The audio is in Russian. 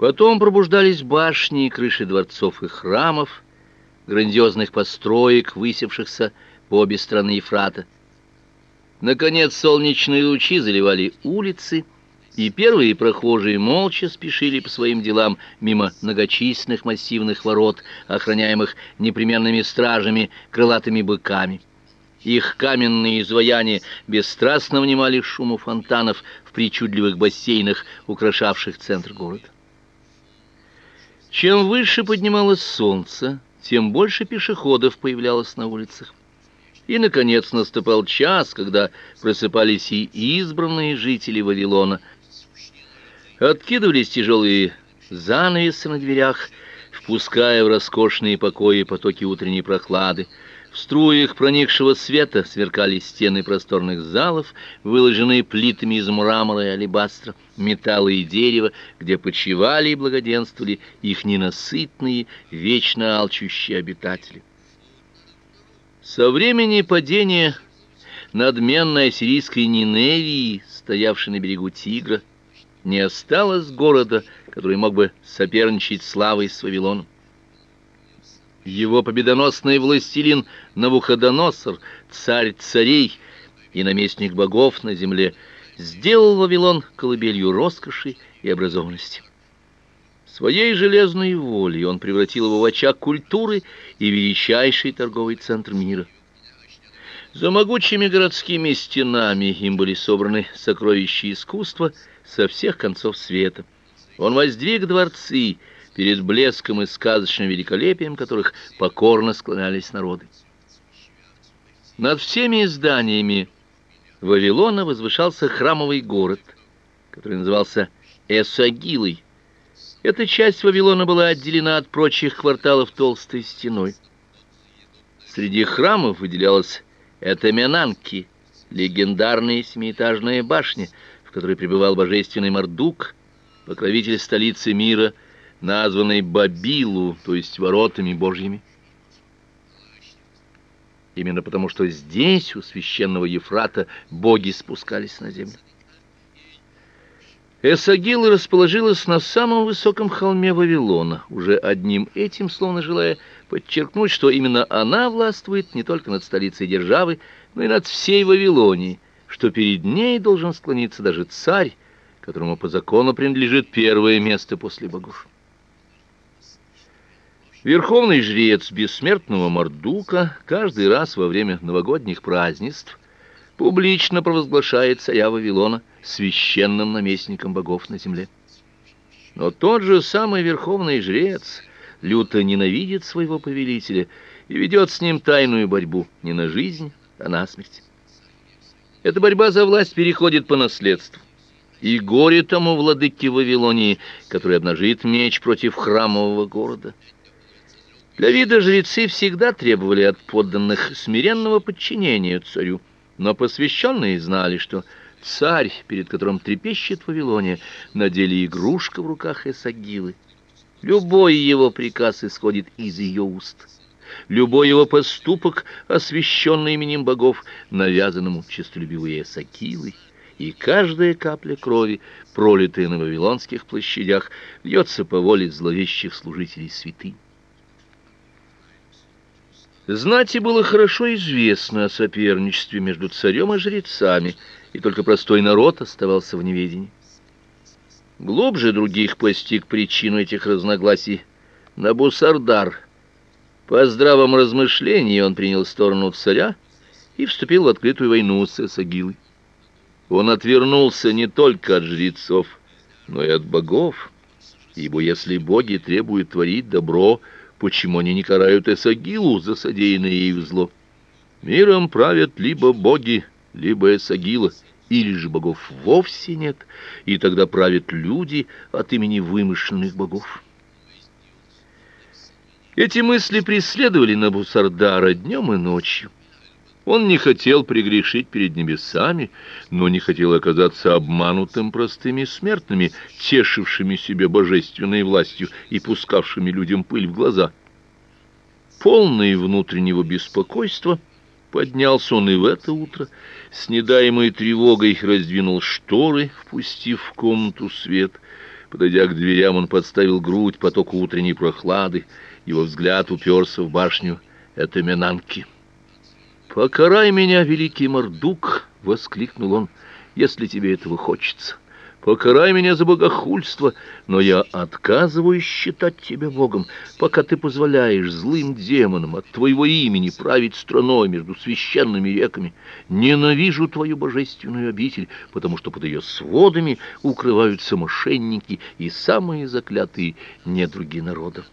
Потом пробуждались башни и крыши дворцов и храмов, грандиозных построек, высевшихся по обе стороны Ефрата. Наконец солнечные лучи заливали улицы, и первые прохожие молча спешили по своим делам мимо многочисленных массивных ворот, охраняемых непременными стражами, крылатыми быками. Их каменные изваяния бесстрастно внимали шуму фонтанов в причудливых бассейнах, украшавших центр города. Чем выше поднималось солнце, тем больше пешеходов появлялось на улицах. И наконец наступал час, когда просыпались и избранные жители Вавилона. Откидывались тяжелые занавесы на дверях, впуская в роскошные покои потоки утренней прохлады. В струях проникшего света сверкали стены просторных залов, выложенные плитами из мрамора и алебастра, металла и дерева, где почивали и благоденствовали их ненасытные, вечно алчущие обитатели. Со времени падения надменной ассирийской Ниневии, стоявшей на берегу Тигра, не осталось города, который мог бы соперничать славой с Вавилоном. Его победоносный властелин Навуходоносор, царь царей и наместник богов на земле, сделал Вавилон колыбелью роскоши и образованности. Своей железной волей он превратил его в очаг культуры и величайший торговый центр мира. За могучими городскими стенами им были собраны сокровища искусства со всех концов света. Он воздвиг дворцы, перед блеском и сказочным великолепием которых покорно склонялись народы. Над всеми зданиями Вавилона возвышался храмовый город, который назывался Эсагилой. Эта часть Вавилона была отделена от прочих кварталов толстой стеной. Среди храмов выделялась Этаменанки, легендарная семиэтажная башня, в которой пребывал божественный Мардук, покровитель столицы мира – названной Бабилу, то есть воротами Божьими. Именно потому, что здесь у священного Ефрата боги спускались на землю. Эсагила расположилась на самом высоком холме Вавилона, уже одним этим словно желая подчеркнуть, что именно она властвует не только над столицей державы, но и над всей Вавилонией, что перед ней должен склониться даже царь, которому по закону принадлежит первое место после богов. Верховный жрец бессмертного Мардука каждый раз во время новогодних празднеств публично провозглашает царя Вавилона священным наместником богов на земле. Но тот же самый верховный жрец люто ненавидит своего повелителя и ведет с ним тайную борьбу не на жизнь, а на смерть. Эта борьба за власть переходит по наследству. И горе тому владыке Вавилонии, который обнажит меч против храмового города. Для вида жрецы всегда требовали от подданных смиренного подчинения царю, но посвященные знали, что царь, перед которым трепещет Вавилония, на деле игрушка в руках Эсагилы. Любой его приказ исходит из ее уст. Любой его поступок, освященный именем богов, навязанному честолюбивой Эсакилой, и каждая капля крови, пролитая на вавилонских площадях, льется по воле зловещих служителей святынь. Знати было хорошо известно о соперничестве между царем и жрецами, и только простой народ оставался в неведении. Глубже других постиг причину этих разногласий Набусардар. По здравом размышлении он принял сторону царя и вступил в открытую войну с Эсагилой. Он отвернулся не только от жрецов, но и от богов, ибо если боги требуют творить добро, Почему они не карают Эсагилу за содеянное ею зло? Миром правят либо боги, либо Эсагила, или же богов вовсе нет, и тогда правят люди от имени вымышленных богов. Эти мысли преследовали Набусардара днем и ночью. Он не хотел прегрешить перед небесами, но не хотел оказаться обманутым простыми смертными, тешившими себя божественной властью и пускавшими людям пыль в глаза. Полный внутреннего беспокойства, поднялся он и в это утро, с недаемой тревогой раздвинул шторы, впустив в комнату свет. Подойдя к дверям, он подставил грудь потоку утренней прохлады. Его взгляд уперся в башню Этаминанки. «Покарай меня, великий Мордук!» — воскликнул он, — «если тебе этого хочется». Покарай меня за богохульство, но я отказываюсь считать тебя богом, пока ты позволяешь злым демонам от твоего имени править страной между священными реками. Ненавижу твою божественную обитель, потому что под ее сводами укрываются мошенники и самые заклятые недруги народа.